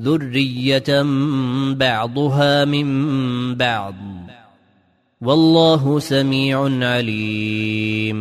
ذريه بعضها من بعض والله سميع عليم